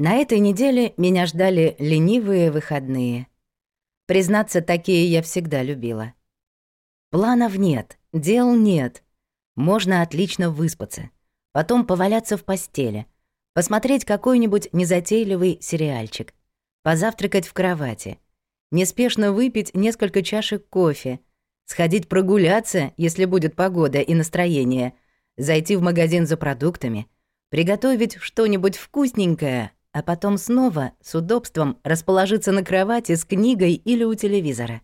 На этой неделе меня ждали ленивые выходные. Признаться, такие я всегда любила. Планов нет, дел нет. Можно отлично выспаться, потом поваляться в постели, посмотреть какой-нибудь незатейливый сериальчик, позавтракать в кровати, неспешно выпить несколько чашек кофе, сходить прогуляться, если будет погода и настроение, зайти в магазин за продуктами, приготовить что-нибудь вкусненькое, а потом снова с удобством расположиться на кровати с книгой или у телевизора.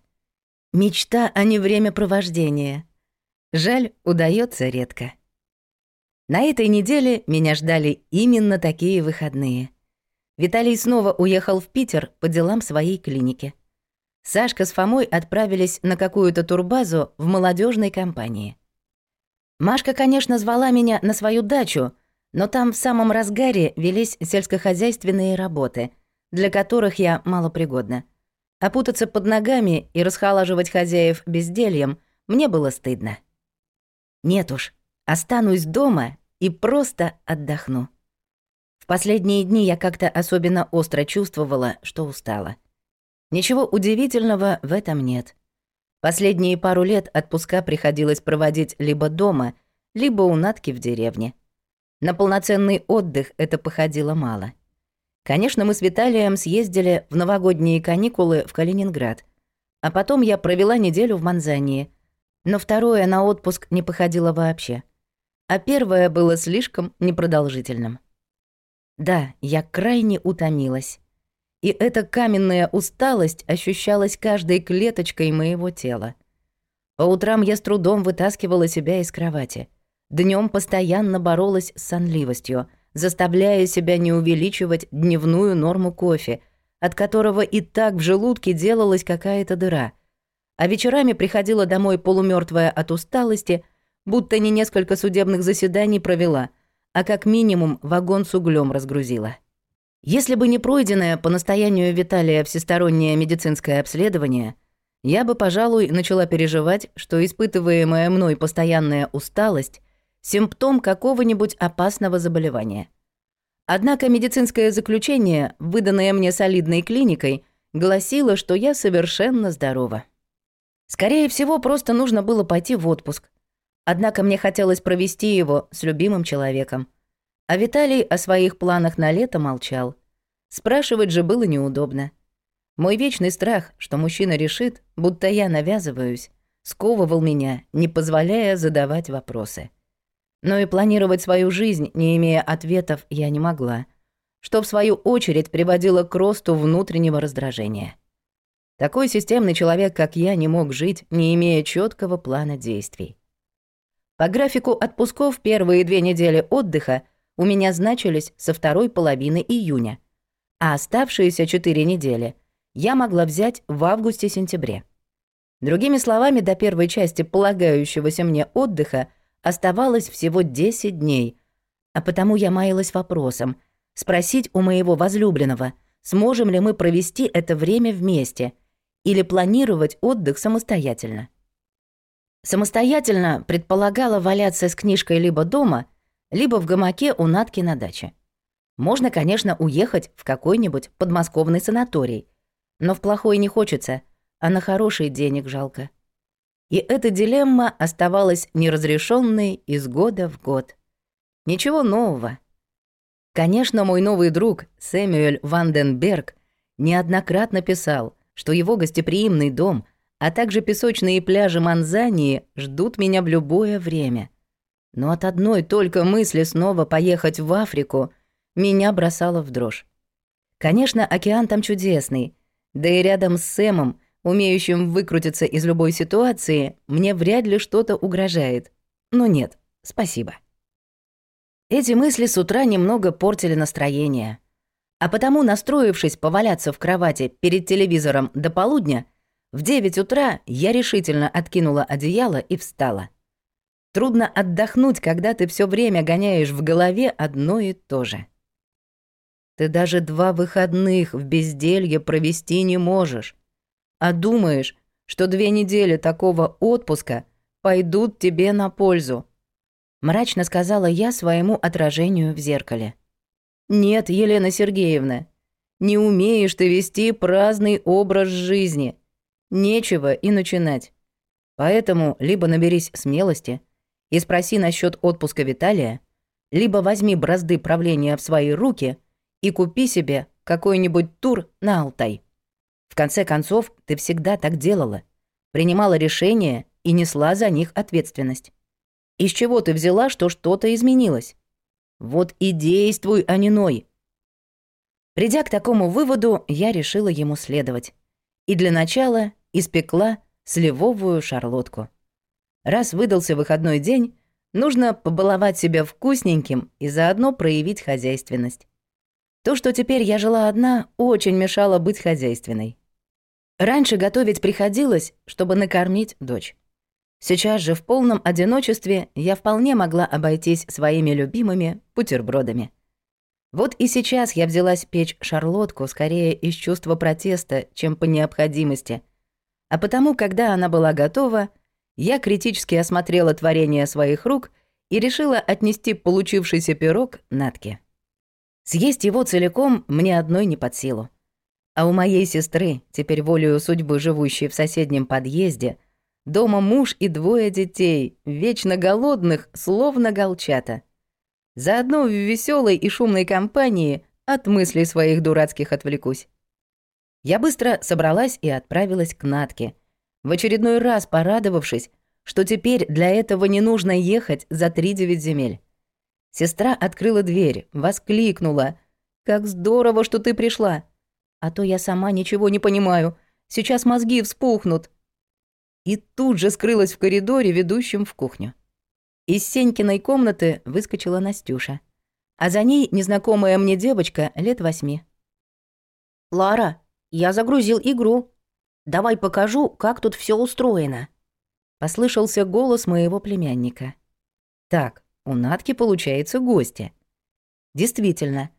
Мечта, а не времяпровождение. Жаль, удается редко. На этой неделе меня ждали именно такие выходные. Виталий снова уехал в Питер по делам своей клиники. Сашка с Фомой отправились на какую-то турбазу в молодежной компании. Машка, конечно, звала меня на свою дачу — но там в самом разгаре велись сельскохозяйственные работы, для которых я малопригодна. Опутаться под ногами и расхолаживать хозяев бездельем мне было стыдно. Нет уж, останусь дома и просто отдохну. В последние дни я как-то особенно остро чувствовала, что устала. Ничего удивительного в этом нет. Последние пару лет отпуска приходилось проводить либо дома, либо у Натки в деревне. На полноценный отдых это походило мало. Конечно, мы с Виталием съездили в новогодние каникулы в Калининград, а потом я провела неделю в Манзании, но второе на отпуск не походило вообще, а первое было слишком непродолжительным. Да, я крайне утомилась, и эта каменная усталость ощущалась каждой клеточкой моего тела. По утрам я с трудом вытаскивала себя из кровати — Днем постоянно боролась с сонливостью, заставляя себя не увеличивать дневную норму кофе, от которого и так в желудке делалась какая-то дыра. А вечерами приходила домой полумертвая от усталости, будто не несколько судебных заседаний провела, а как минимум вагон с углем разгрузила. Если бы не пройденное по настоянию Виталия всестороннее медицинское обследование, я бы, пожалуй, начала переживать, что испытываемая мной постоянная усталость симптом какого-нибудь опасного заболевания. Однако медицинское заключение, выданное мне солидной клиникой, гласило, что я совершенно здорова. Скорее всего, просто нужно было пойти в отпуск. Однако мне хотелось провести его с любимым человеком. А Виталий о своих планах на лето молчал. Спрашивать же было неудобно. Мой вечный страх, что мужчина решит, будто я навязываюсь, сковывал меня, не позволяя задавать вопросы. Но и планировать свою жизнь, не имея ответов, я не могла, что в свою очередь приводило к росту внутреннего раздражения. Такой системный человек, как я, не мог жить, не имея четкого плана действий. По графику отпусков первые две недели отдыха у меня значились со второй половины июня, а оставшиеся четыре недели я могла взять в августе-сентябре. Другими словами, до первой части полагающегося мне отдыха Оставалось всего 10 дней, а потому я маялась вопросом спросить у моего возлюбленного, сможем ли мы провести это время вместе или планировать отдых самостоятельно. Самостоятельно предполагала валяться с книжкой либо дома, либо в гамаке у Натки на даче. Можно, конечно, уехать в какой-нибудь подмосковный санаторий, но в плохой не хочется, а на хороший денег жалко. И эта дилемма оставалась неразрешенной из года в год. Ничего нового. Конечно, мой новый друг Сэмюэль Ванденберг неоднократно писал, что его гостеприимный дом, а также песочные пляжи Манзании ждут меня в любое время. Но от одной только мысли снова поехать в Африку меня бросало в дрожь. Конечно, океан там чудесный, да и рядом с Сэмом – умеющим выкрутиться из любой ситуации, мне вряд ли что-то угрожает. Но нет, спасибо. Эти мысли с утра немного портили настроение. А потому, настроившись поваляться в кровати перед телевизором до полудня, в 9 утра я решительно откинула одеяло и встала. Трудно отдохнуть, когда ты все время гоняешь в голове одно и то же. Ты даже два выходных в безделье провести не можешь а думаешь, что две недели такого отпуска пойдут тебе на пользу», — мрачно сказала я своему отражению в зеркале. Нет, Елена Сергеевна, не умеешь ты вести праздный образ жизни. Нечего и начинать. Поэтому либо наберись смелости и спроси насчет отпуска Виталия, либо возьми бразды правления в свои руки и купи себе какой-нибудь тур на Алтай. В конце концов, ты всегда так делала. Принимала решения и несла за них ответственность. Из чего ты взяла, что что-то изменилось? Вот и действуй, а не ной. Придя к такому выводу, я решила ему следовать. И для начала испекла сливовую шарлотку. Раз выдался выходной день, нужно побаловать себя вкусненьким и заодно проявить хозяйственность. То, что теперь я жила одна, очень мешало быть хозяйственной. Раньше готовить приходилось, чтобы накормить дочь. Сейчас же в полном одиночестве я вполне могла обойтись своими любимыми бутербродами. Вот и сейчас я взялась печь шарлотку скорее из чувства протеста, чем по необходимости. А потому, когда она была готова, я критически осмотрела творение своих рук и решила отнести получившийся пирог Натке. Съесть его целиком мне одной не под силу. А у моей сестры, теперь волею судьбы живущей в соседнем подъезде, Дома муж и двое детей, вечно голодных, словно голчата. Заодно в веселой и шумной компании от мыслей своих дурацких отвлекусь. Я быстро собралась и отправилась к Натке, в очередной раз порадовавшись, что теперь для этого не нужно ехать за три девять земель. Сестра открыла дверь, воскликнула. «Как здорово, что ты пришла! А то я сама ничего не понимаю. Сейчас мозги вспухнут!» и тут же скрылась в коридоре, ведущем в кухню. Из Сенькиной комнаты выскочила Настюша, а за ней незнакомая мне девочка лет восьми. «Лара, я загрузил игру. Давай покажу, как тут все устроено». Послышался голос моего племянника. «Так, у Натки получается гости». Действительно,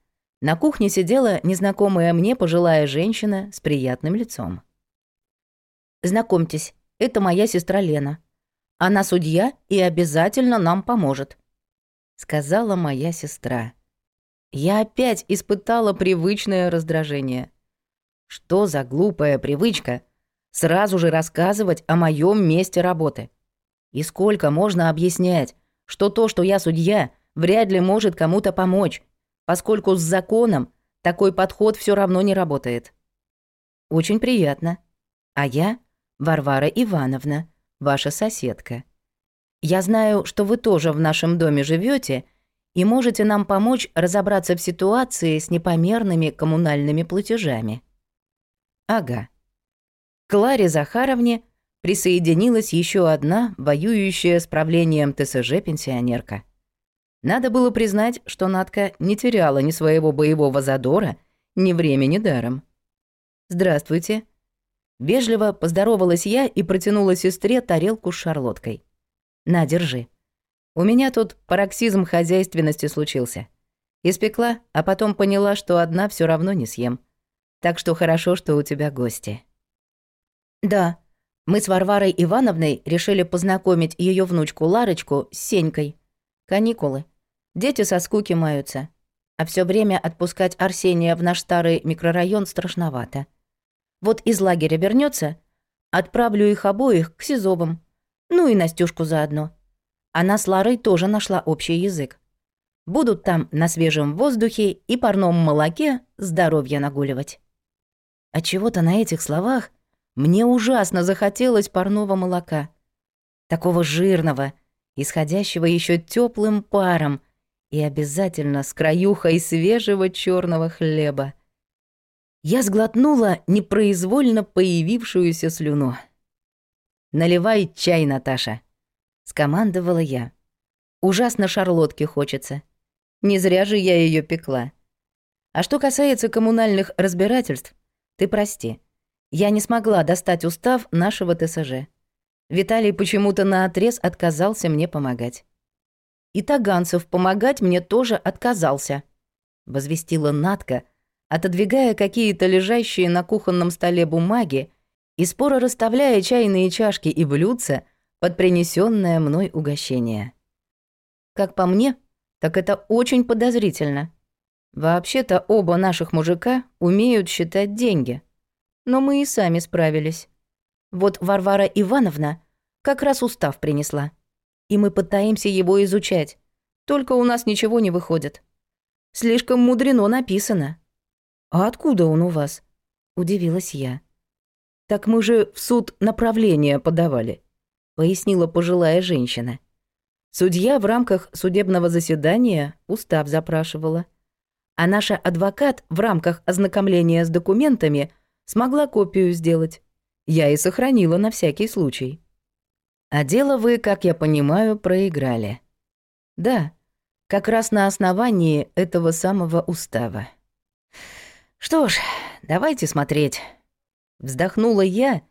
на кухне сидела незнакомая мне пожилая женщина с приятным лицом. «Знакомьтесь, это моя сестра Лена. Она судья и обязательно нам поможет», — сказала моя сестра. Я опять испытала привычное раздражение. Что за глупая привычка сразу же рассказывать о моем месте работы? И сколько можно объяснять, что то, что я судья, вряд ли может кому-то помочь, поскольку с законом такой подход все равно не работает. Очень приятно. А я Варвара Ивановна, ваша соседка. Я знаю, что вы тоже в нашем доме живете и можете нам помочь разобраться в ситуации с непомерными коммунальными платежами. Ага. Кларе Захаровне присоединилась еще одна воюющая с правлением ТСЖ пенсионерка. Надо было признать, что Надка не теряла ни своего боевого задора, ни времени даром. «Здравствуйте», Вежливо поздоровалась я и протянула сестре тарелку с шарлоткой. «На, держи. У меня тут пароксизм хозяйственности случился. Испекла, а потом поняла, что одна все равно не съем. Так что хорошо, что у тебя гости». «Да, мы с Варварой Ивановной решили познакомить ее внучку Ларочку с Сенькой. Каникулы. Дети со скуки маются. А все время отпускать Арсения в наш старый микрорайон страшновато. Вот из лагеря вернется, отправлю их обоих к Сизовым. Ну и Настюшку заодно. Она с Ларой тоже нашла общий язык. Будут там на свежем воздухе и парном молоке здоровье нагуливать. От чего-то на этих словах мне ужасно захотелось парного молока. Такого жирного, исходящего еще теплым паром и обязательно с краюхой свежего черного хлеба. Я сглотнула непроизвольно появившуюся слюну. «Наливай чай, Наташа», — скомандовала я. «Ужасно шарлотки хочется. Не зря же я ее пекла. А что касается коммунальных разбирательств, ты прости. Я не смогла достать устав нашего ТСЖ. Виталий почему-то наотрез отказался мне помогать. И Таганцев помогать мне тоже отказался», — возвестила Натка, — отодвигая какие-то лежащие на кухонном столе бумаги и споро расставляя чайные чашки и блюдца под принесенное мной угощение. Как по мне, так это очень подозрительно. Вообще-то оба наших мужика умеют считать деньги. Но мы и сами справились. Вот Варвара Ивановна как раз устав принесла. И мы пытаемся его изучать. Только у нас ничего не выходит. Слишком мудрено написано. А откуда он у вас? Удивилась я. Так мы же в суд направление подавали, пояснила пожилая женщина. Судья в рамках судебного заседания устав запрашивала. А наша адвокат в рамках ознакомления с документами смогла копию сделать. Я и сохранила на всякий случай. А дело вы, как я понимаю, проиграли. Да, как раз на основании этого самого устава. Что ж, давайте смотреть. Вздохнула я,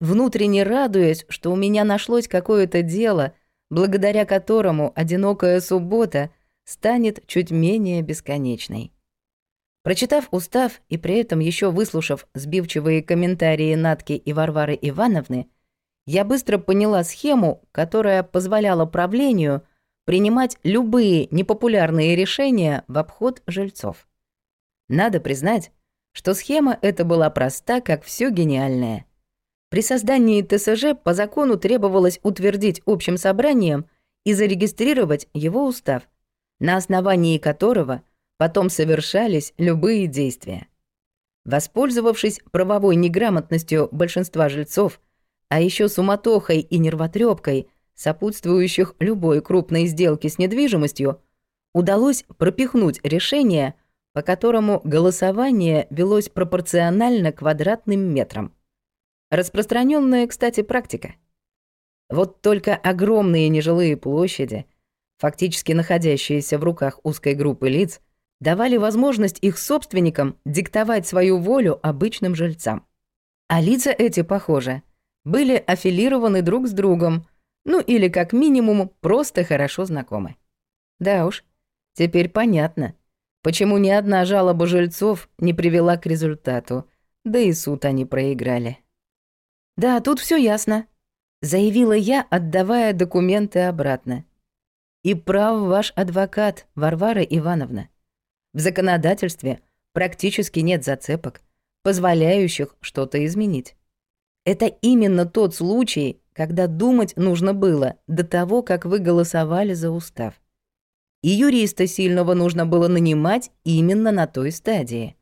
внутренне радуясь, что у меня нашлось какое-то дело, благодаря которому одинокая суббота станет чуть менее бесконечной. Прочитав устав и при этом еще выслушав сбивчивые комментарии Натки и Варвары Ивановны, я быстро поняла схему, которая позволяла правлению принимать любые непопулярные решения в обход жильцов. Надо признать, что схема эта была проста, как все гениальное. При создании ТСЖ по закону требовалось утвердить общим собранием и зарегистрировать его устав, на основании которого потом совершались любые действия. Воспользовавшись правовой неграмотностью большинства жильцов, а еще суматохой и нервотрепкой, сопутствующих любой крупной сделке с недвижимостью, удалось пропихнуть решение – по которому голосование велось пропорционально квадратным метрам. Распространенная, кстати, практика. Вот только огромные нежилые площади, фактически находящиеся в руках узкой группы лиц, давали возможность их собственникам диктовать свою волю обычным жильцам. А лица эти, похоже, были аффилированы друг с другом, ну или как минимум просто хорошо знакомы. Да уж, теперь понятно — Почему ни одна жалоба жильцов не привела к результату, да и суд они проиграли. «Да, тут все ясно», — заявила я, отдавая документы обратно. «И прав ваш адвокат, Варвара Ивановна. В законодательстве практически нет зацепок, позволяющих что-то изменить. Это именно тот случай, когда думать нужно было до того, как вы голосовали за устав и юриста сильного нужно было нанимать именно на той стадии.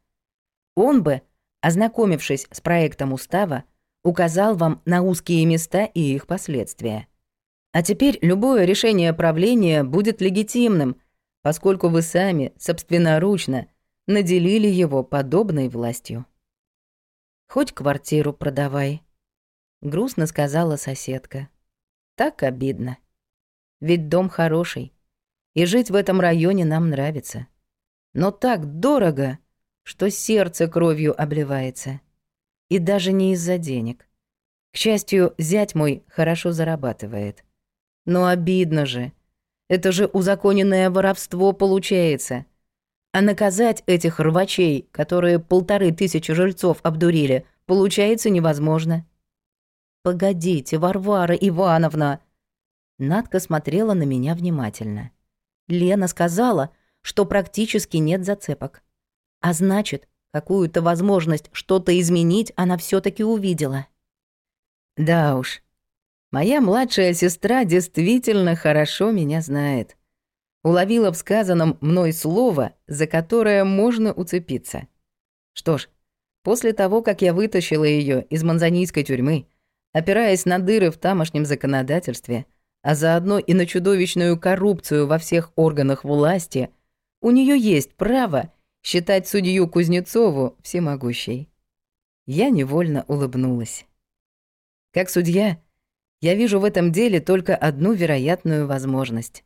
Он бы, ознакомившись с проектом устава, указал вам на узкие места и их последствия. А теперь любое решение правления будет легитимным, поскольку вы сами собственноручно наделили его подобной властью. «Хоть квартиру продавай», — грустно сказала соседка. «Так обидно. Ведь дом хороший, и жить в этом районе нам нравится. Но так дорого, что сердце кровью обливается. И даже не из-за денег. К счастью, зять мой хорошо зарабатывает. Но обидно же. Это же узаконенное воровство получается. А наказать этих рвачей, которые полторы тысячи жильцов обдурили, получается невозможно. «Погодите, Варвара Ивановна!» Надка смотрела на меня внимательно. Лена сказала, что практически нет зацепок. А значит, какую-то возможность что-то изменить она все таки увидела. Да уж, моя младшая сестра действительно хорошо меня знает. Уловила в сказанном мной слово, за которое можно уцепиться. Что ж, после того, как я вытащила ее из манзанийской тюрьмы, опираясь на дыры в тамошнем законодательстве — а заодно и на чудовищную коррупцию во всех органах власти, у нее есть право считать судью Кузнецову всемогущей. Я невольно улыбнулась. Как судья, я вижу в этом деле только одну вероятную возможность.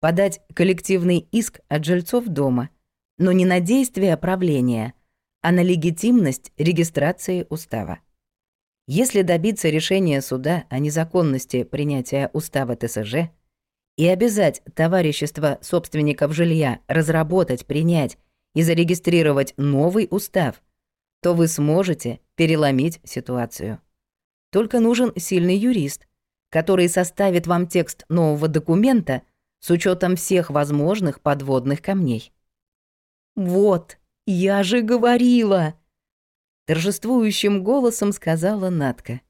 Подать коллективный иск от жильцов дома, но не на действие правления, а на легитимность регистрации устава. Если добиться решения суда о незаконности принятия устава ТСЖ и обязать товарищество собственников жилья разработать, принять и зарегистрировать новый устав, то вы сможете переломить ситуацию. Только нужен сильный юрист, который составит вам текст нового документа с учетом всех возможных подводных камней. Вот, я же говорила!» Торжествующим голосом сказала Натка.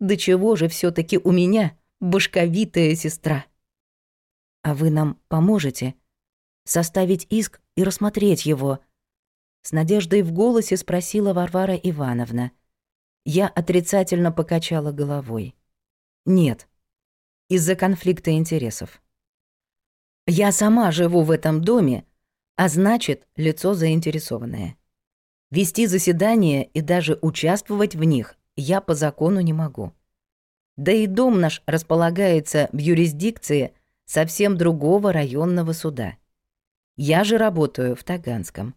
«Да чего же все таки у меня башковитая сестра?» «А вы нам поможете?» «Составить иск и рассмотреть его?» С надеждой в голосе спросила Варвара Ивановна. Я отрицательно покачала головой. «Нет, из-за конфликта интересов. Я сама живу в этом доме, а значит, лицо заинтересованное. Вести заседания и даже участвовать в них я по закону не могу. Да и дом наш располагается в юрисдикции совсем другого районного суда. Я же работаю в Таганском.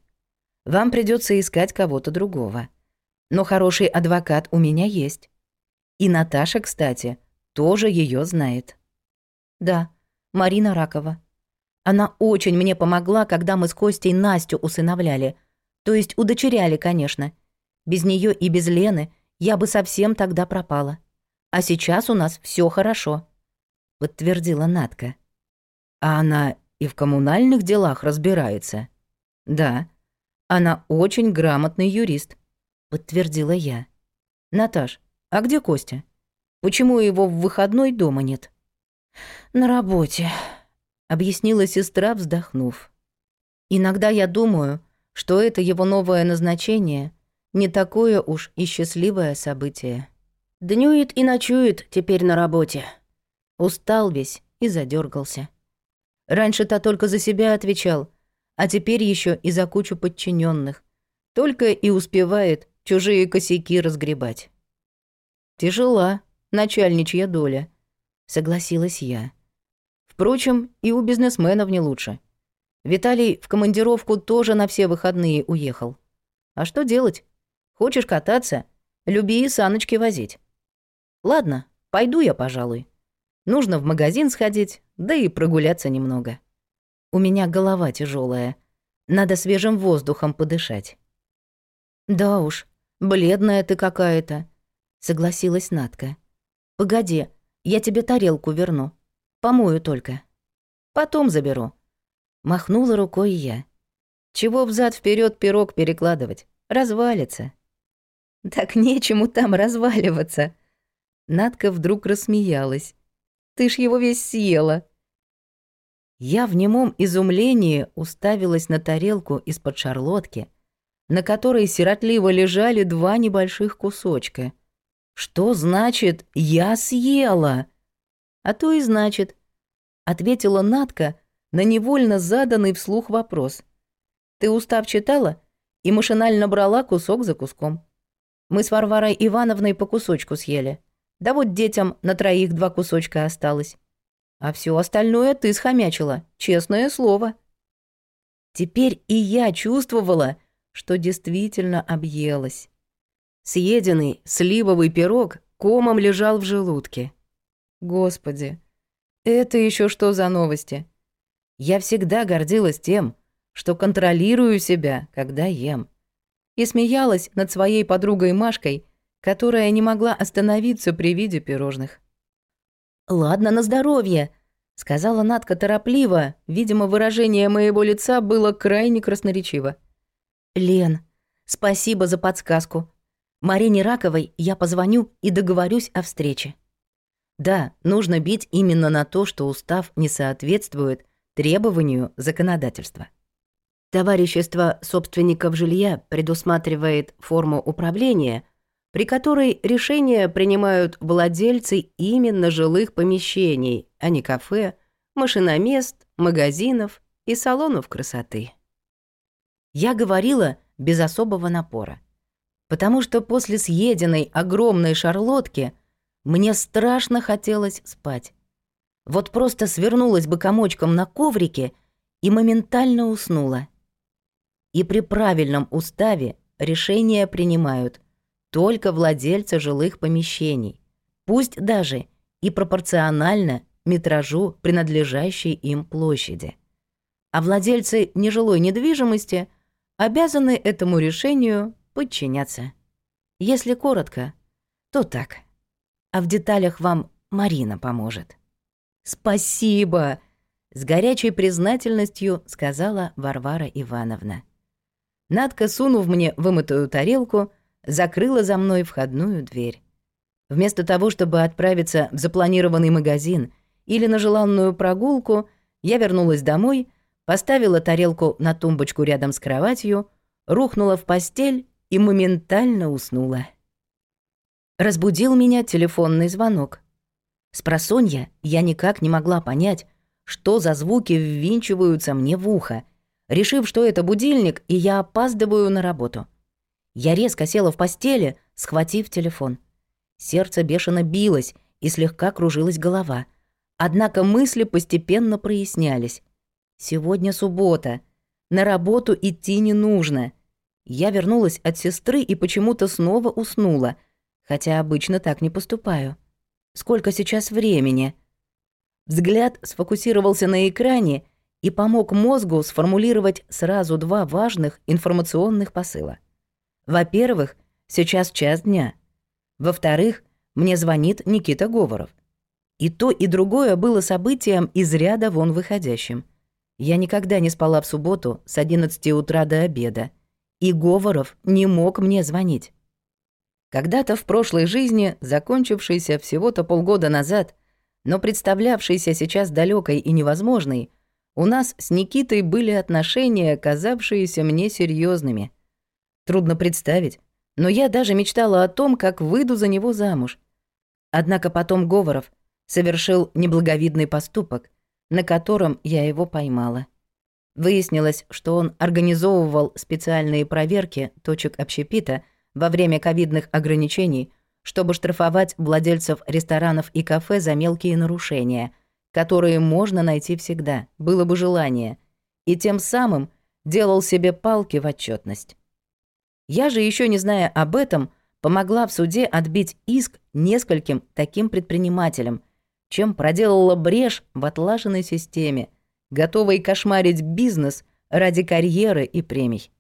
Вам придется искать кого-то другого. Но хороший адвокат у меня есть. И Наташа, кстати, тоже ее знает. Да, Марина Ракова. Она очень мне помогла, когда мы с Костей Настю усыновляли. То есть удочеряли, конечно. Без нее и без Лены я бы совсем тогда пропала. А сейчас у нас все хорошо», — подтвердила Натка. «А она и в коммунальных делах разбирается?» «Да, она очень грамотный юрист», — подтвердила я. «Наташ, а где Костя?» Почему его в выходной дома нет? На работе, объяснила сестра, вздохнув. Иногда я думаю, что это его новое назначение не такое уж и счастливое событие. Днюет и ночует теперь на работе. Устал весь и задергался. Раньше-то только за себя отвечал, а теперь еще и за кучу подчиненных. Только и успевает чужие косяки разгребать. Тяжела, начальничья доля», — согласилась я. Впрочем, и у бизнесменов не лучше. Виталий в командировку тоже на все выходные уехал. А что делать? Хочешь кататься? Люби и саночки возить. Ладно, пойду я, пожалуй. Нужно в магазин сходить, да и прогуляться немного. У меня голова тяжелая. Надо свежим воздухом подышать. Да уж, бледная ты какая-то, согласилась Натка. «Погоди, я тебе тарелку верну. Помою только. Потом заберу». Махнула рукой я. «Чего взад вперед пирог перекладывать? Развалится». «Так нечему там разваливаться». Надка вдруг рассмеялась. «Ты ж его весь съела». Я в немом изумлении уставилась на тарелку из-под шарлотки, на которой сиротливо лежали два небольших кусочка — что значит «я съела»? А то и значит, ответила Натка на невольно заданный вслух вопрос. Ты устав читала и машинально брала кусок за куском. Мы с Варварой Ивановной по кусочку съели. Да вот детям на троих два кусочка осталось. А все остальное ты схомячила, честное слово. Теперь и я чувствовала, что действительно объелась. Съеденный сливовый пирог комом лежал в желудке. Господи, это еще что за новости? Я всегда гордилась тем, что контролирую себя, когда ем. И смеялась над своей подругой Машкой, которая не могла остановиться при виде пирожных. «Ладно, на здоровье», — сказала Надка торопливо. Видимо, выражение моего лица было крайне красноречиво. «Лен, спасибо за подсказку. Марине Раковой я позвоню и договорюсь о встрече. Да, нужно бить именно на то, что устав не соответствует требованию законодательства. Товарищество собственников жилья предусматривает форму управления, при которой решения принимают владельцы именно жилых помещений, а не кафе, машиномест, магазинов и салонов красоты. Я говорила без особого напора потому что после съеденной огромной шарлотки мне страшно хотелось спать. Вот просто свернулась бы комочком на коврике и моментально уснула. И при правильном уставе решения принимают только владельцы жилых помещений, пусть даже и пропорционально метражу принадлежащей им площади. А владельцы нежилой недвижимости обязаны этому решению подчиняться. Если коротко, то так. А в деталях вам Марина поможет. «Спасибо!» — с горячей признательностью сказала Варвара Ивановна. Надка, сунув мне вымытую тарелку, закрыла за мной входную дверь. Вместо того, чтобы отправиться в запланированный магазин или на желанную прогулку, я вернулась домой, поставила тарелку на тумбочку рядом с кроватью, рухнула в постель и моментально уснула. Разбудил меня телефонный звонок. С просонья я никак не могла понять, что за звуки ввинчиваются мне в ухо, решив, что это будильник, и я опаздываю на работу. Я резко села в постели, схватив телефон. Сердце бешено билось, и слегка кружилась голова. Однако мысли постепенно прояснялись. Сегодня суббота. На работу идти не нужно. Я вернулась от сестры и почему-то снова уснула, хотя обычно так не поступаю. Сколько сейчас времени? Взгляд сфокусировался на экране и помог мозгу сформулировать сразу два важных информационных посыла. Во-первых, сейчас час дня. Во-вторых, мне звонит Никита Говоров. И то, и другое было событием из ряда вон выходящим. Я никогда не спала в субботу с 11 утра до обеда, и Говоров не мог мне звонить. Когда-то в прошлой жизни, закончившейся всего-то полгода назад, но представлявшейся сейчас далекой и невозможной, у нас с Никитой были отношения, казавшиеся мне серьезными. Трудно представить, но я даже мечтала о том, как выйду за него замуж. Однако потом Говоров совершил неблаговидный поступок, на котором я его поймала. Выяснилось, что он организовывал специальные проверки точек общепита во время ковидных ограничений чтобы штрафовать владельцев ресторанов и кафе за мелкие нарушения, которые можно найти всегда, было бы желание, и тем самым делал себе палки в отчетность. Я же, еще не зная об этом, помогла в суде отбить иск нескольким таким предпринимателям, чем проделала брешь в отлаженной системе, готовой кошмарить бизнес ради карьеры и премий.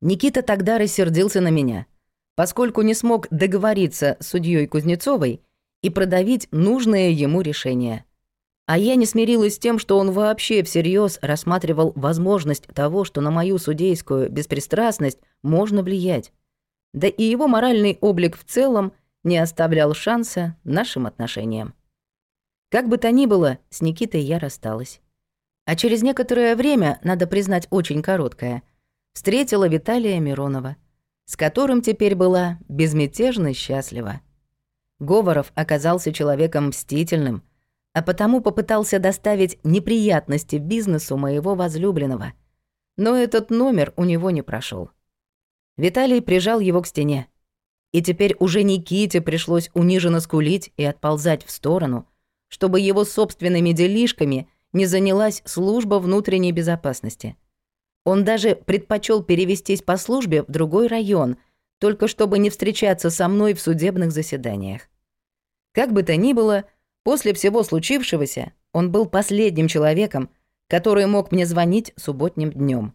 Никита тогда рассердился на меня — поскольку не смог договориться с судьей Кузнецовой и продавить нужное ему решение. А я не смирилась с тем, что он вообще всерьез рассматривал возможность того, что на мою судейскую беспристрастность можно влиять. Да и его моральный облик в целом не оставлял шанса нашим отношениям. Как бы то ни было, с Никитой я рассталась. А через некоторое время, надо признать, очень короткое, встретила Виталия Миронова — с которым теперь была безмятежно счастлива. Говоров оказался человеком мстительным, а потому попытался доставить неприятности бизнесу моего возлюбленного. Но этот номер у него не прошел. Виталий прижал его к стене. И теперь уже Никите пришлось униженно скулить и отползать в сторону, чтобы его собственными делишками не занялась служба внутренней безопасности — он даже предпочел перевестись по службе в другой район, только чтобы не встречаться со мной в судебных заседаниях. Как бы то ни было, после всего случившегося он был последним человеком, который мог мне звонить субботним днем.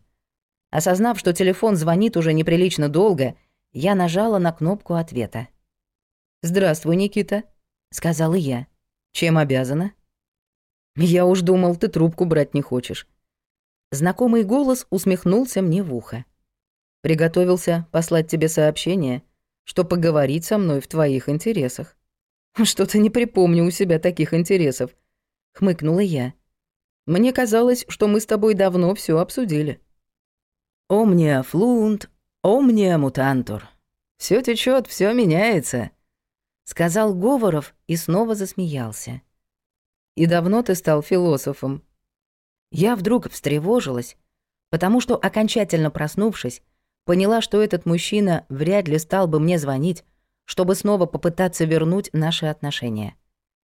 Осознав, что телефон звонит уже неприлично долго, я нажала на кнопку ответа. «Здравствуй, Никита», — сказала я. «Чем обязана?» «Я уж думал, ты трубку брать не хочешь. Знакомый голос усмехнулся мне в ухо. «Приготовился послать тебе сообщение, что поговорить со мной в твоих интересах». «Что-то не припомню у себя таких интересов», — хмыкнула я. «Мне казалось, что мы с тобой давно все обсудили». «Омния флунт, омния мутантур. Все течет, все меняется», — сказал Говоров и снова засмеялся. «И давно ты стал философом?» Я вдруг встревожилась, потому что, окончательно проснувшись, поняла, что этот мужчина вряд ли стал бы мне звонить, чтобы снова попытаться вернуть наши отношения.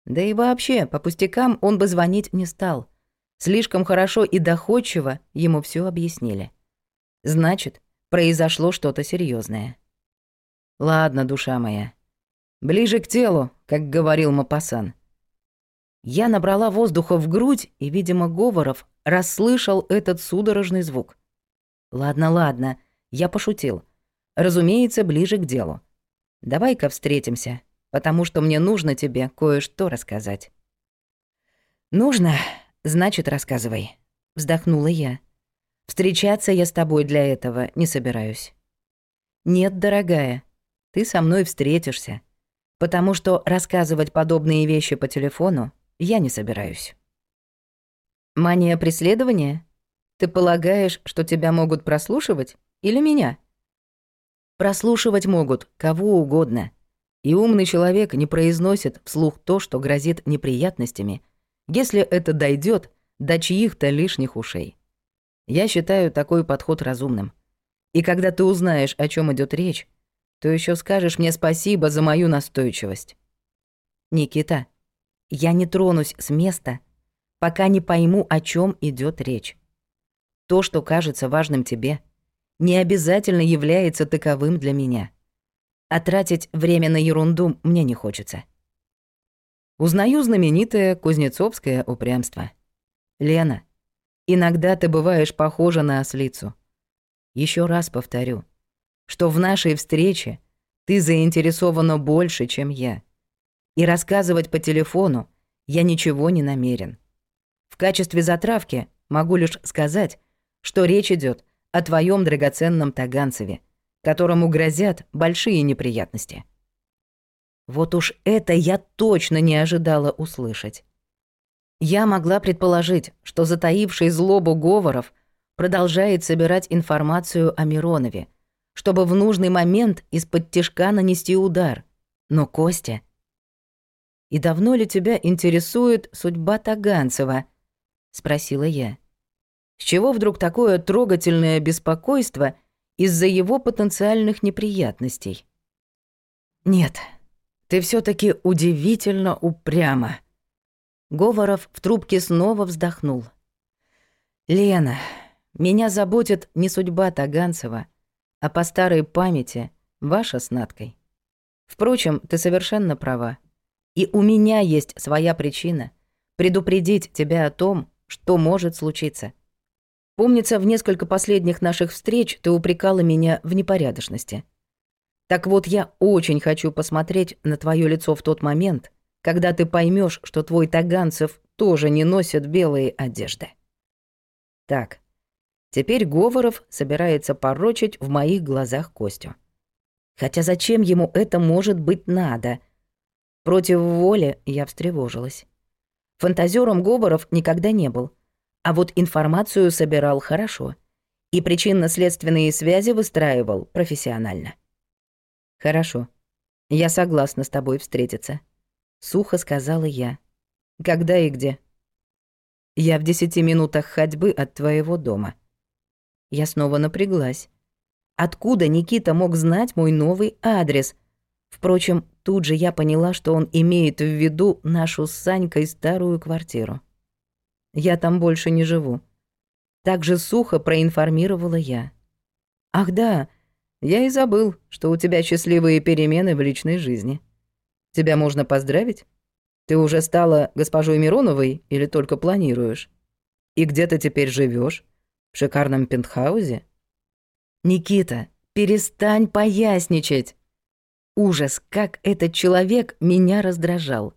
Да и вообще, по пустякам он бы звонить не стал. Слишком хорошо и доходчиво ему все объяснили. Значит, произошло что-то серьезное. Ладно, душа моя. Ближе к телу, как говорил Мапасан. Я набрала воздуха в грудь, и, видимо, Говоров расслышал этот судорожный звук. «Ладно, ладно, я пошутил. Разумеется, ближе к делу. Давай-ка встретимся, потому что мне нужно тебе кое-что рассказать». «Нужно, значит, рассказывай», — вздохнула я. Встречаться я с тобой для этого не собираюсь. Нет, дорогая, ты со мной встретишься, потому что рассказывать подобные вещи по телефону я не собираюсь. Мания преследования? Ты полагаешь, что тебя могут прослушивать или меня? Прослушивать могут кого угодно. И умный человек не произносит вслух то, что грозит неприятностями, если это дойдет до чьих-то лишних ушей. Я считаю такой подход разумным. И когда ты узнаешь, о чем идет речь, то еще скажешь мне спасибо за мою настойчивость. Никита, я не тронусь с места, пока не пойму, о чем идет речь. То, что кажется важным тебе, не обязательно является таковым для меня. А тратить время на ерунду мне не хочется. Узнаю знаменитое кузнецовское упрямство. Лена, иногда ты бываешь похожа на ослицу. Еще раз повторю, что в нашей встрече ты заинтересована больше, чем я. И рассказывать по телефону я ничего не намерен. В качестве затравки могу лишь сказать, что речь идет о твоем драгоценном Таганцеве, которому грозят большие неприятности. Вот уж это я точно не ожидала услышать. Я могла предположить, что затаивший злобу Говоров продолжает собирать информацию о Миронове, чтобы в нужный момент из-под тишка нанести удар. Но Костя... «И давно ли тебя интересует судьба Таганцева?» — спросила я. «С чего вдруг такое трогательное беспокойство из-за его потенциальных неприятностей?» «Нет, ты все таки удивительно упряма». Говоров в трубке снова вздохнул. «Лена, меня заботит не судьба Таганцева, а по старой памяти ваша с Надкой. Впрочем, ты совершенно права. И у меня есть своя причина предупредить тебя о том, что может случиться. Помнится, в несколько последних наших встреч ты упрекала меня в непорядочности. Так вот, я очень хочу посмотреть на твое лицо в тот момент, когда ты поймешь, что твой таганцев тоже не носит белые одежды. Так, Теперь Говоров собирается порочить в моих глазах Костю. Хотя зачем ему это может быть надо? Против воли я встревожилась. Фантазером Говоров никогда не был, а вот информацию собирал хорошо и причинно-следственные связи выстраивал профессионально. «Хорошо, я согласна с тобой встретиться», — сухо сказала я. «Когда и где?» «Я в десяти минутах ходьбы от твоего дома», я снова напряглась. Откуда Никита мог знать мой новый адрес? Впрочем, тут же я поняла, что он имеет в виду нашу с Санькой старую квартиру. Я там больше не живу. Так же сухо проинформировала я. Ах да, я и забыл, что у тебя счастливые перемены в личной жизни. Тебя можно поздравить? Ты уже стала госпожой Мироновой или только планируешь? И где ты теперь живешь? В шикарном пентхаузе? Никита, перестань поясничать. Ужас, как этот человек меня раздражал.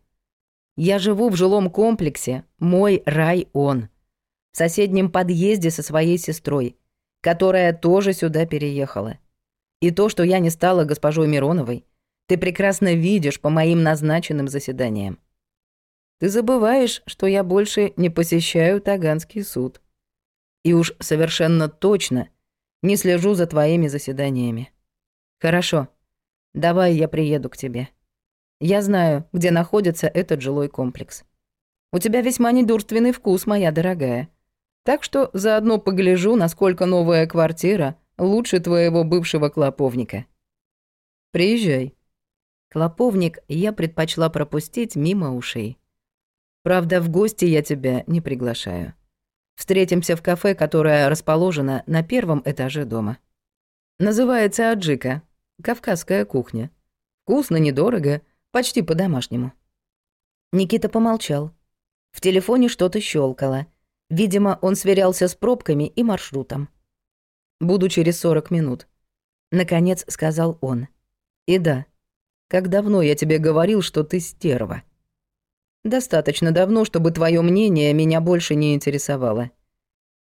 Я живу в жилом комплексе, мой рай он. В соседнем подъезде со своей сестрой, которая тоже сюда переехала. И то, что я не стала госпожой Мироновой, ты прекрасно видишь по моим назначенным заседаниям. Ты забываешь, что я больше не посещаю Таганский суд. И уж совершенно точно не слежу за твоими заседаниями. Хорошо. Давай я приеду к тебе. Я знаю, где находится этот жилой комплекс. У тебя весьма недурственный вкус, моя дорогая. Так что заодно погляжу, насколько новая квартира лучше твоего бывшего клоповника. Приезжай. Клоповник я предпочла пропустить мимо ушей. Правда, в гости я тебя не приглашаю. Встретимся в кафе, которое расположено на первом этаже дома. Называется Аджика. Кавказская кухня. Вкусно, недорого, почти по-домашнему. Никита помолчал. В телефоне что-то щелкало. Видимо, он сверялся с пробками и маршрутом. «Буду через 40 минут», — наконец сказал он. «И да, как давно я тебе говорил, что ты стерва». Достаточно давно, чтобы твое мнение меня больше не интересовало.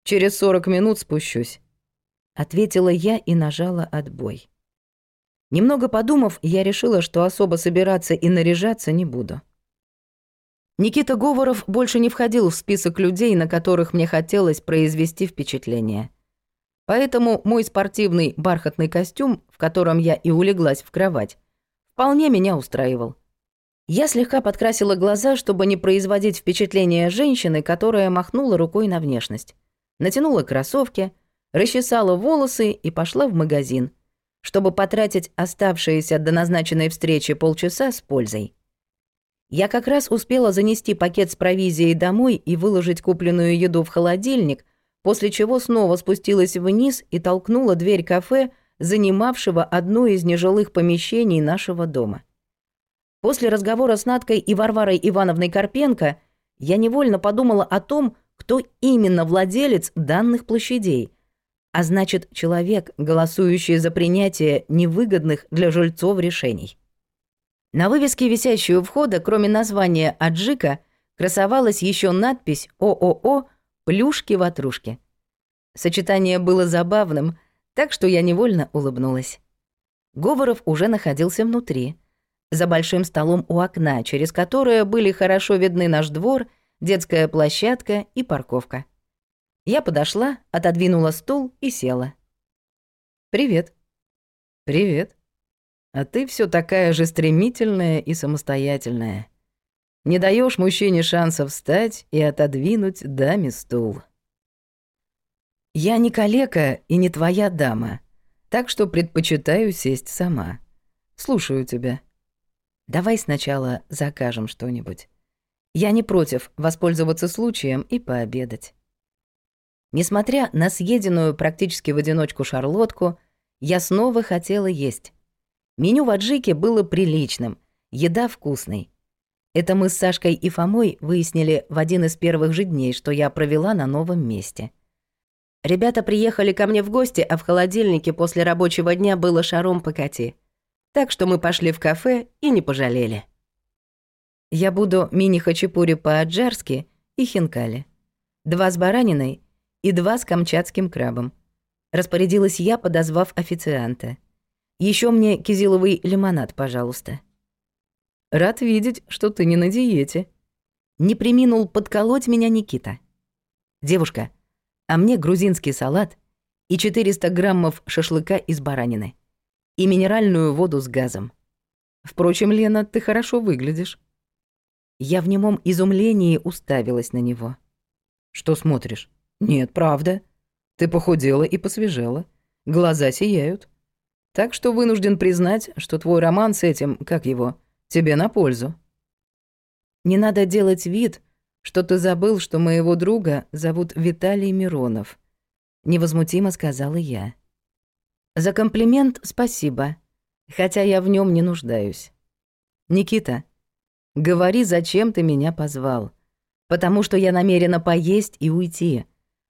Через 40 минут спущусь», — ответила я и нажала отбой. Немного подумав, я решила, что особо собираться и наряжаться не буду. Никита Говоров больше не входил в список людей, на которых мне хотелось произвести впечатление. Поэтому мой спортивный бархатный костюм, в котором я и улеглась в кровать, вполне меня устраивал. Я слегка подкрасила глаза, чтобы не производить впечатление женщины, которая махнула рукой на внешность натянула кроссовки, расчесала волосы и пошла в магазин, чтобы потратить оставшиеся до назначенной встречи полчаса с пользой. Я как раз успела занести пакет с провизией домой и выложить купленную еду в холодильник, после чего снова спустилась вниз и толкнула дверь кафе, занимавшего одно из нежилых помещений нашего дома. После разговора с Надкой и Варварой Ивановной Карпенко я невольно подумала о том, кто именно владелец данных площадей, а значит, человек, голосующий за принятие невыгодных для жильцов решений. На вывеске, висящей у входа, кроме названия «Аджика», красовалась еще надпись «ООО Плюшки-ватрушки». Сочетание было забавным, так что я невольно улыбнулась. Говоров уже находился внутри, за большим столом у окна, через которое были хорошо видны наш двор детская площадка и парковка. Я подошла, отодвинула стул и села. «Привет». «Привет. А ты все такая же стремительная и самостоятельная. Не даешь мужчине шанса встать и отодвинуть даме стул». «Я не калека и не твоя дама, так что предпочитаю сесть сама. Слушаю тебя. Давай сначала закажем что-нибудь». Я не против воспользоваться случаем и пообедать. Несмотря на съеденную практически в одиночку шарлотку, я снова хотела есть. Меню в Аджике было приличным, еда вкусной. Это мы с Сашкой и Фомой выяснили в один из первых же дней, что я провела на новом месте. Ребята приехали ко мне в гости, а в холодильнике после рабочего дня было шаром покати. Так что мы пошли в кафе и не пожалели. Я буду мини-хачапури по-аджарски и хинкали. Два с бараниной и два с камчатским крабом. Распорядилась я, подозвав официанта. Еще мне кизиловый лимонад, пожалуйста. Рад видеть, что ты не на диете. Не приминул подколоть меня Никита. Девушка, а мне грузинский салат и 400 граммов шашлыка из баранины. И минеральную воду с газом. Впрочем, Лена, ты хорошо выглядишь. Я в немом изумлении уставилась на него. «Что смотришь?» «Нет, правда. Ты похудела и посвежела. Глаза сияют. Так что вынужден признать, что твой роман с этим, как его, тебе на пользу». «Не надо делать вид, что ты забыл, что моего друга зовут Виталий Миронов», — невозмутимо сказала я. «За комплимент спасибо, хотя я в нем не нуждаюсь. Никита, Говори, зачем ты меня позвал. Потому что я намерена поесть и уйти.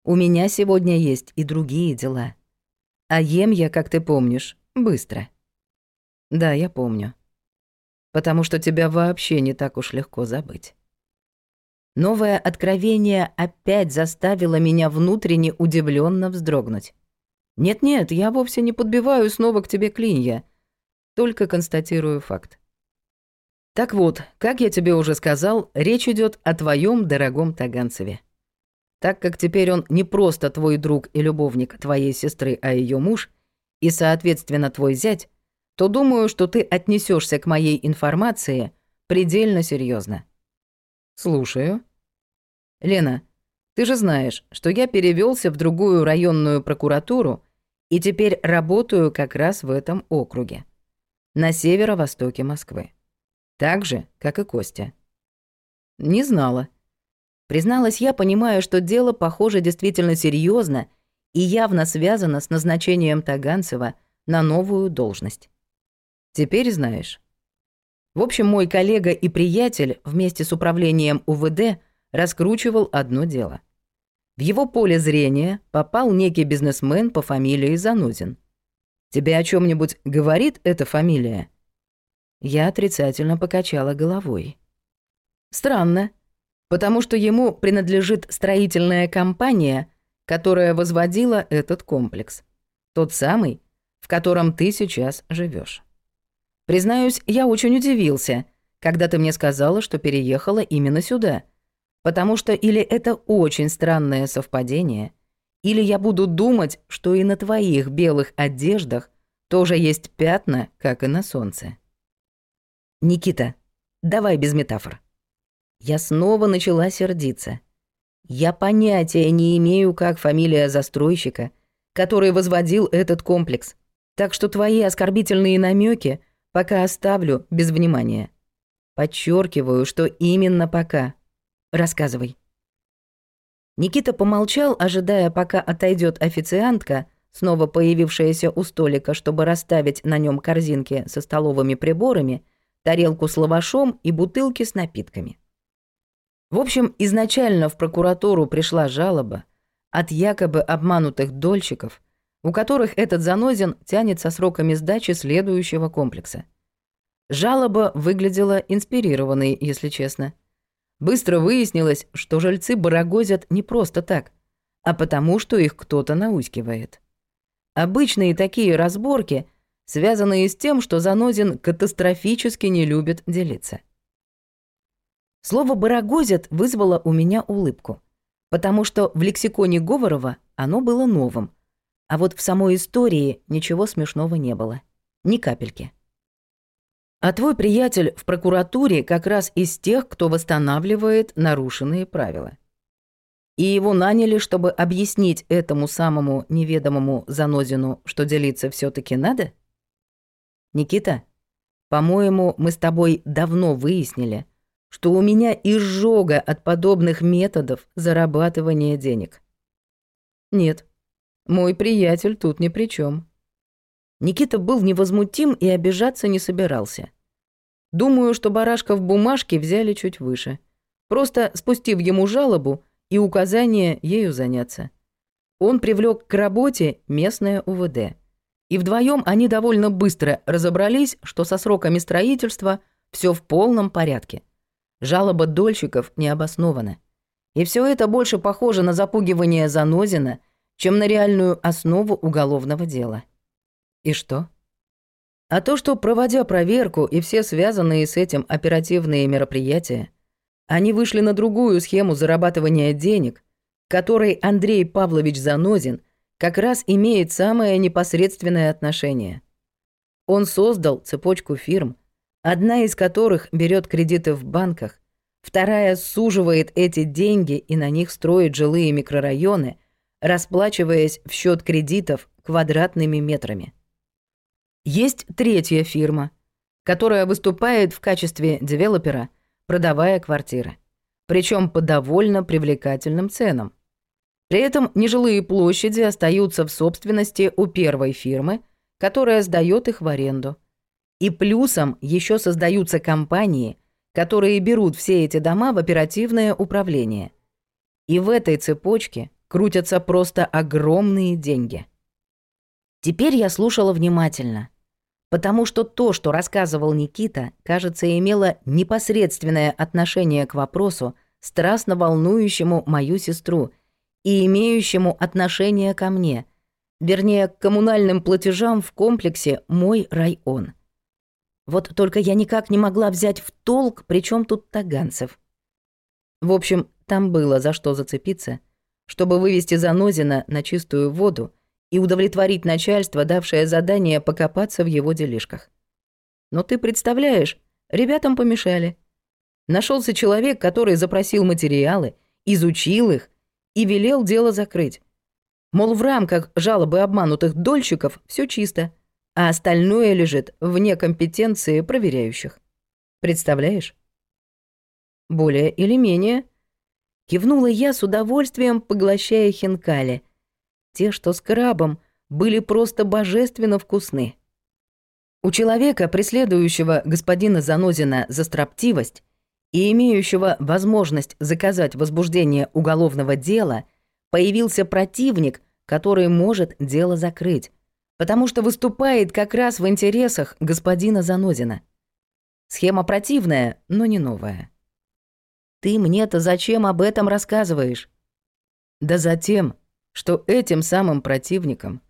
У меня сегодня есть и другие дела. А ем я, как ты помнишь, быстро. Да, я помню. Потому что тебя вообще не так уж легко забыть. Новое откровение опять заставило меня внутренне удивленно вздрогнуть. Нет-нет, я вовсе не подбиваю снова к тебе клинья, только констатирую факт. Так вот, как я тебе уже сказал, речь идет о твоем дорогом Таганцеве. Так как теперь он не просто твой друг и любовник твоей сестры, а ее муж, и, соответственно, твой зять, то думаю, что ты отнесешься к моей информации предельно серьезно. Слушаю. Лена, ты же знаешь, что я перевелся в другую районную прокуратуру и теперь работаю как раз в этом округе, на северо-востоке Москвы. Так же, как и Костя. Не знала. Призналась я, понимая, что дело, похоже, действительно серьезно и явно связано с назначением Таганцева на новую должность. Теперь знаешь. В общем, мой коллега и приятель вместе с управлением УВД раскручивал одно дело. В его поле зрения попал некий бизнесмен по фамилии Занузин. Тебе о чем нибудь говорит эта фамилия? Я отрицательно покачала головой. Странно, потому что ему принадлежит строительная компания, которая возводила этот комплекс. Тот самый, в котором ты сейчас живешь. Признаюсь, я очень удивился, когда ты мне сказала, что переехала именно сюда, потому что или это очень странное совпадение, или я буду думать, что и на твоих белых одеждах тоже есть пятна, как и на солнце. Никита, давай без метафор. Я снова начала сердиться. Я понятия не имею, как фамилия застройщика, который возводил этот комплекс. Так что твои оскорбительные намеки пока оставлю без внимания. Подчеркиваю, что именно пока. Рассказывай. Никита помолчал, ожидая, пока отойдет официантка, снова появившаяся у столика, чтобы расставить на нем корзинки со столовыми приборами, тарелку с лавашом и бутылки с напитками. В общем, изначально в прокуратуру пришла жалоба от якобы обманутых дольщиков, у которых этот занозин тянет со сроками сдачи следующего комплекса. Жалоба выглядела инспирированной, если честно. Быстро выяснилось, что жильцы барагозят не просто так, а потому, что их кто-то наускивает. Обычные такие разборки, связанные с тем, что Занозин катастрофически не любит делиться. Слово «барагозят» вызвало у меня улыбку, потому что в лексиконе Говорова оно было новым, а вот в самой истории ничего смешного не было. Ни капельки. А твой приятель в прокуратуре как раз из тех, кто восстанавливает нарушенные правила. И его наняли, чтобы объяснить этому самому неведомому Занозину, что делиться все таки надо? Никита, по-моему, мы с тобой давно выяснили — что у меня изжога от подобных методов зарабатывания денег. Нет, мой приятель тут ни при чем. Никита был невозмутим и обижаться не собирался. Думаю, что барашка в бумажке взяли чуть выше, просто спустив ему жалобу и указание ею заняться. Он привлек к работе местное УВД. И вдвоем они довольно быстро разобрались, что со сроками строительства все в полном порядке. Жалоба дольщиков не обоснована. И все это больше похоже на запугивание Занозина, чем на реальную основу уголовного дела. И что? А то, что, проводя проверку и все связанные с этим оперативные мероприятия, они вышли на другую схему зарабатывания денег, которой Андрей Павлович Занозин как раз имеет самое непосредственное отношение. Он создал цепочку фирм, одна из которых берет кредиты в банках, вторая суживает эти деньги и на них строит жилые микрорайоны, расплачиваясь в счет кредитов квадратными метрами. Есть третья фирма, которая выступает в качестве девелопера, продавая квартиры, причем по довольно привлекательным ценам. При этом нежилые площади остаются в собственности у первой фирмы, которая сдает их в аренду – и плюсом еще создаются компании, которые берут все эти дома в оперативное управление. И в этой цепочке крутятся просто огромные деньги. Теперь я слушала внимательно, потому что то, что рассказывал Никита, кажется, имело непосредственное отношение к вопросу, страстно волнующему мою сестру и имеющему отношение ко мне, вернее, к коммунальным платежам в комплексе «Мой район». Вот только я никак не могла взять в толк, при чем тут Таганцев. В общем, там было за что зацепиться, чтобы вывести Занозина на чистую воду и удовлетворить начальство, давшее задание покопаться в его делишках. Но ты представляешь, ребятам помешали. Нашелся человек, который запросил материалы, изучил их и велел дело закрыть. Мол, в рамках жалобы обманутых дольщиков все чисто — а остальное лежит вне компетенции проверяющих. Представляешь? Более или менее. Кивнула я с удовольствием, поглощая хинкали. Те, что с крабом, были просто божественно вкусны. У человека, преследующего господина Занозина за строптивость и имеющего возможность заказать возбуждение уголовного дела, появился противник, который может дело закрыть, потому что выступает как раз в интересах господина Занозина. Схема противная, но не новая. Ты мне-то зачем об этом рассказываешь? Да затем, что этим самым противником,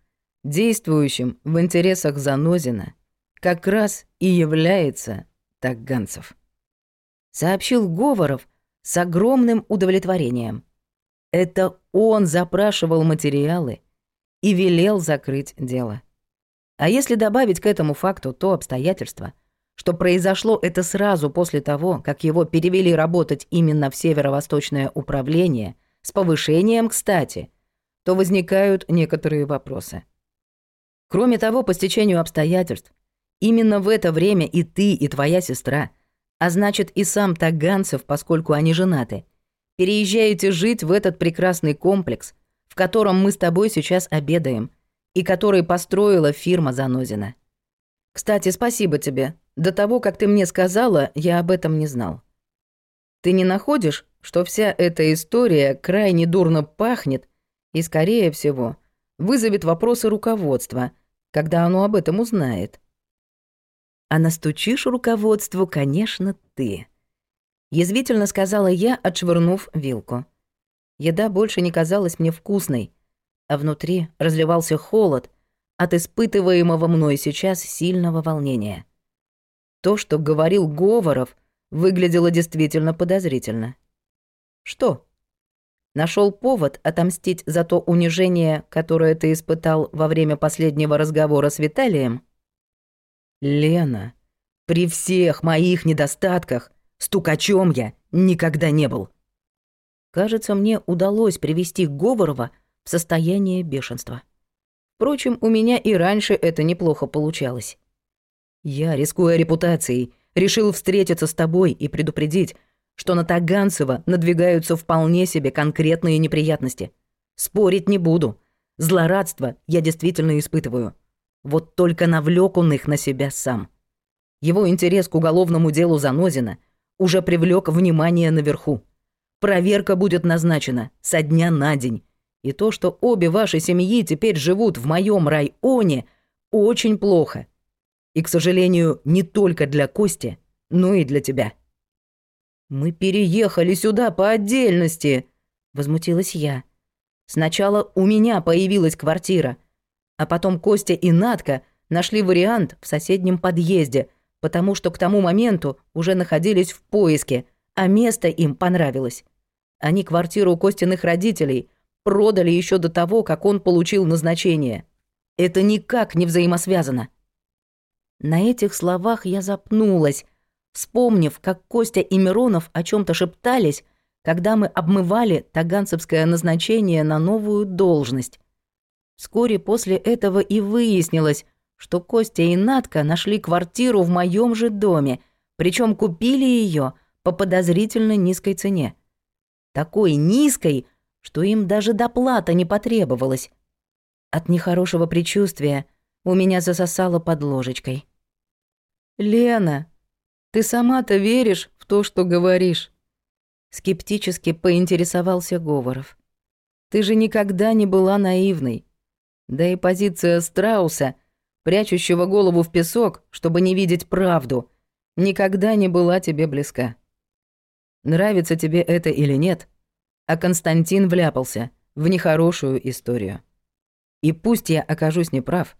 действующим в интересах Занозина, как раз и является Таганцев. Сообщил Говоров с огромным удовлетворением. Это он запрашивал материалы и велел закрыть дело. А если добавить к этому факту то обстоятельство, что произошло это сразу после того, как его перевели работать именно в Северо-Восточное управление, с повышением, кстати, то возникают некоторые вопросы. Кроме того, по стечению обстоятельств, именно в это время и ты, и твоя сестра, а значит и сам Таганцев, поскольку они женаты, переезжаете жить в этот прекрасный комплекс, в котором мы с тобой сейчас обедаем, и который построила фирма Занозина. Кстати, спасибо тебе. До того, как ты мне сказала, я об этом не знал. Ты не находишь, что вся эта история крайне дурно пахнет и, скорее всего, вызовет вопросы руководства, когда оно об этом узнает? А настучишь руководству, конечно, ты. Язвительно сказала я, отшвырнув вилку. Еда больше не казалась мне вкусной, а внутри разливался холод от испытываемого мной сейчас сильного волнения. То, что говорил Говоров, выглядело действительно подозрительно. Что? Нашел повод отомстить за то унижение, которое ты испытал во время последнего разговора с Виталием? Лена, при всех моих недостатках стукачом я никогда не был. Кажется, мне удалось привести Говорова в состояние бешенства. Впрочем, у меня и раньше это неплохо получалось. Я, рискуя репутацией, решил встретиться с тобой и предупредить, что на Таганцева надвигаются вполне себе конкретные неприятности. Спорить не буду. Злорадство я действительно испытываю. Вот только навлек он их на себя сам. Его интерес к уголовному делу Занозина уже привлек внимание наверху. Проверка будет назначена со дня на день, и то, что обе ваши семьи теперь живут в моем районе, очень плохо. И, к сожалению, не только для Кости, но и для тебя. Мы переехали сюда по отдельности, возмутилась я. Сначала у меня появилась квартира, а потом Костя и Натка нашли вариант в соседнем подъезде, потому что к тому моменту уже находились в поиске, а место им понравилось. Они квартиру Костиных родителей продали еще до того, как он получил назначение. Это никак не взаимосвязано. На этих словах я запнулась, вспомнив, как Костя и Миронов о чем то шептались, когда мы обмывали таганцевское назначение на новую должность. Вскоре после этого и выяснилось, что Костя и Натка нашли квартиру в моем же доме, причем купили ее по подозрительно низкой цене. Такой низкой, что им даже доплата не потребовалась. От нехорошего предчувствия у меня засосало под ложечкой. «Лена, ты сама-то веришь в то, что говоришь?» Скептически поинтересовался Говоров. «Ты же никогда не была наивной. Да и позиция страуса, прячущего голову в песок, чтобы не видеть правду, никогда не была тебе близка. Нравится тебе это или нет, а Константин вляпался в нехорошую историю. И пусть я окажусь неправ,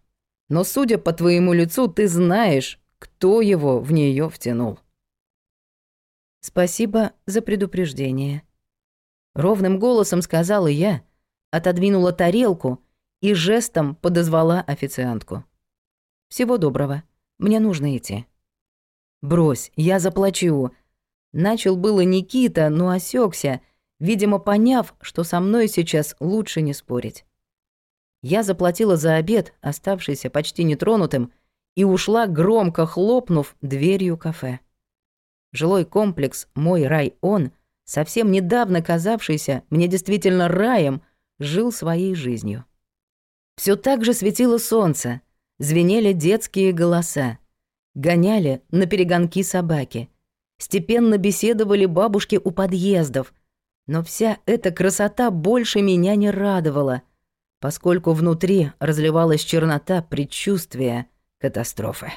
но судя по твоему лицу, ты знаешь, кто его в нее втянул. Спасибо за предупреждение. Ровным голосом сказала я, отодвинула тарелку и жестом подозвала официантку. Всего доброго. Мне нужно идти. Брось, я заплачу. Начал было Никита, но осекся видимо, поняв, что со мной сейчас лучше не спорить. Я заплатила за обед, оставшийся почти нетронутым, и ушла, громко хлопнув дверью кафе. Жилой комплекс «Мой рай-он», совсем недавно казавшийся мне действительно раем, жил своей жизнью. Все так же светило солнце, звенели детские голоса, гоняли на перегонки собаки, степенно беседовали бабушки у подъездов — но вся эта красота больше меня не радовала, поскольку внутри разливалась чернота предчувствия катастрофы.